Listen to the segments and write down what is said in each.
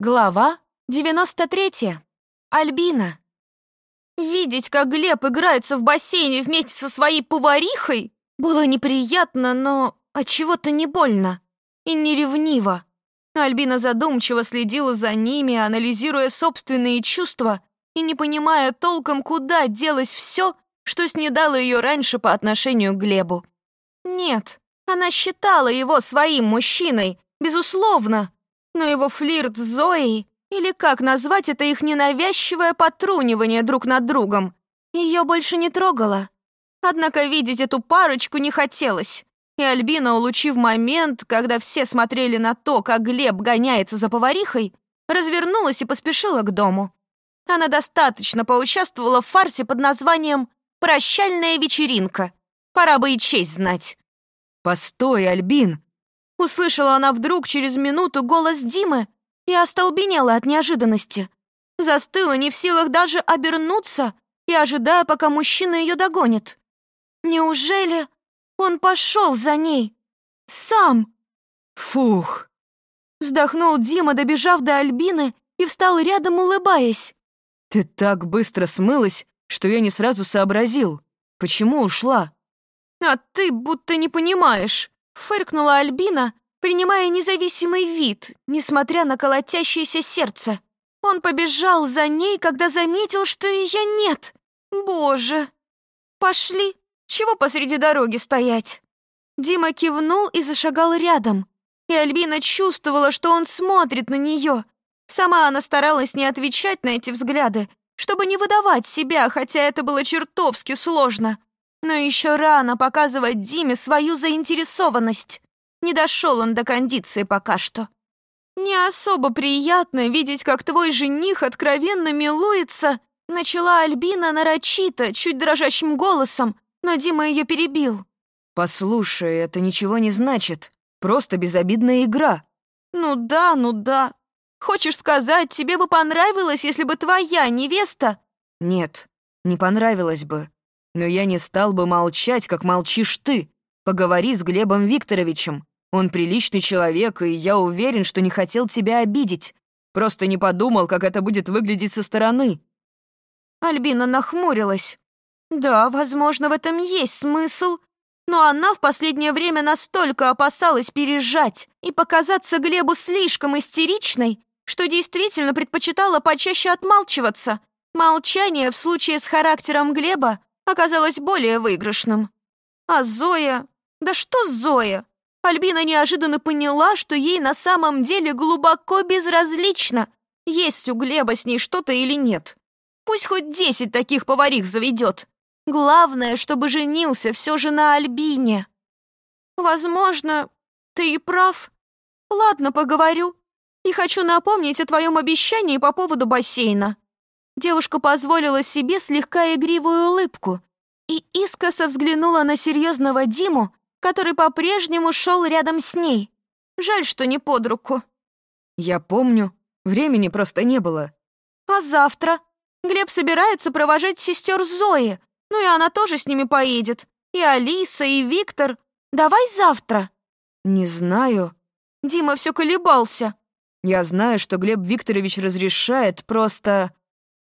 Глава 93. Альбина. Видеть, как Глеб играется в бассейне вместе со своей поварихой, было неприятно, но от чего-то не больно и не ревниво. Альбина задумчиво следила за ними, анализируя собственные чувства и не понимая толком, куда делось все, что снедало ее раньше по отношению к Глебу. Нет, она считала его своим мужчиной, безусловно, но его флирт с Зоей, или как назвать это их ненавязчивое потрунивание друг над другом, ее больше не трогало. Однако видеть эту парочку не хотелось, и Альбина, улучив момент, когда все смотрели на то, как Глеб гоняется за поварихой, развернулась и поспешила к дому. Она достаточно поучаствовала в фарсе под названием «Прощальная вечеринка». Пора бы и честь знать. «Постой, Альбин!» Услышала она вдруг через минуту голос Димы и остолбенела от неожиданности. Застыла не в силах даже обернуться и ожидая, пока мужчина ее догонит. Неужели он пошел за ней? Сам? Фух. Вздохнул Дима, добежав до Альбины, и встал рядом, улыбаясь. Ты так быстро смылась, что я не сразу сообразил. Почему ушла? А ты будто не понимаешь. Фыркнула Альбина, принимая независимый вид, несмотря на колотящееся сердце. Он побежал за ней, когда заметил, что ее нет. Боже! Пошли! Чего посреди дороги стоять? Дима кивнул и зашагал рядом. И Альбина чувствовала, что он смотрит на нее. Сама она старалась не отвечать на эти взгляды, чтобы не выдавать себя, хотя это было чертовски сложно. Но еще рано показывать Диме свою заинтересованность. Не дошел он до кондиции пока что. Не особо приятно видеть, как твой жених откровенно милуется, начала Альбина нарочито, чуть дрожащим голосом, но Дима ее перебил. «Послушай, это ничего не значит. Просто безобидная игра». «Ну да, ну да. Хочешь сказать, тебе бы понравилось, если бы твоя невеста...» «Нет, не понравилось бы. Но я не стал бы молчать, как молчишь ты. Поговори с Глебом Викторовичем. Он приличный человек, и я уверен, что не хотел тебя обидеть. Просто не подумал, как это будет выглядеть со стороны». Альбина нахмурилась. Да, возможно, в этом есть смысл, но она в последнее время настолько опасалась пережать и показаться Глебу слишком истеричной, что действительно предпочитала почаще отмалчиваться. Молчание в случае с характером Глеба оказалось более выигрышным. А Зоя... Да что Зоя? Альбина неожиданно поняла, что ей на самом деле глубоко безразлично, есть у Глеба с ней что-то или нет. Пусть хоть десять таких поварих заведет. Главное, чтобы женился все же на Альбине. Возможно, ты и прав. Ладно, поговорю. И хочу напомнить о твоем обещании по поводу бассейна. Девушка позволила себе слегка игривую улыбку и искоса взглянула на серьезного Диму, который по-прежнему шел рядом с ней. Жаль, что не под руку. Я помню, времени просто не было. А завтра? Глеб собирается провожать сестер Зои, ну и она тоже с ними поедет. И Алиса, и Виктор. Давай завтра. Не знаю. Дима все колебался. Я знаю, что Глеб Викторович разрешает, просто...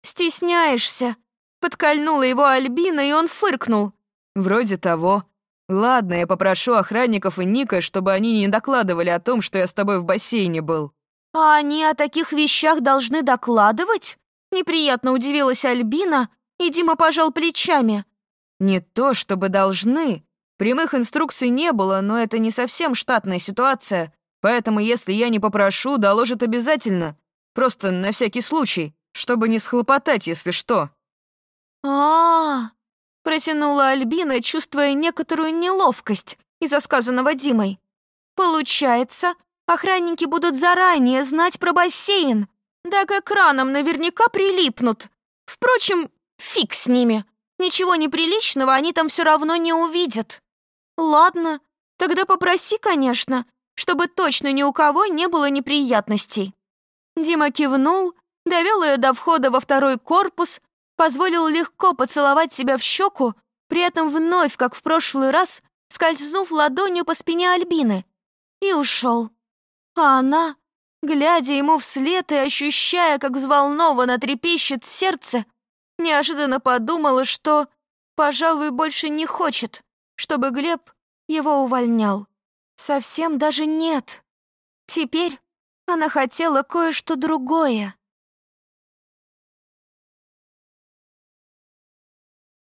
«Стесняешься?» Подкольнула его Альбина, и он фыркнул. «Вроде того. Ладно, я попрошу охранников и Ника, чтобы они не докладывали о том, что я с тобой в бассейне был». «А они о таких вещах должны докладывать?» Неприятно удивилась Альбина, и Дима пожал плечами. «Не то, чтобы должны. Прямых инструкций не было, но это не совсем штатная ситуация, поэтому если я не попрошу, доложат обязательно. Просто на всякий случай чтобы не схлопотать, если что». А, -а, -а протянула Альбина, чувствуя некоторую неловкость из-за сказанного Димой. «Получается, охранники будут заранее знать про бассейн, да к экранам наверняка прилипнут. Впрочем, фиг с ними. Ничего неприличного они там все равно не увидят. Ладно, тогда попроси, конечно, чтобы точно ни у кого не было неприятностей». Дима кивнул довел ее до входа во второй корпус, позволил легко поцеловать себя в щеку, при этом вновь, как в прошлый раз, скользнув ладонью по спине Альбины, и ушел. А она, глядя ему вслед и ощущая, как взволнованно трепещет сердце, неожиданно подумала, что, пожалуй, больше не хочет, чтобы Глеб его увольнял. Совсем даже нет. Теперь она хотела кое-что другое.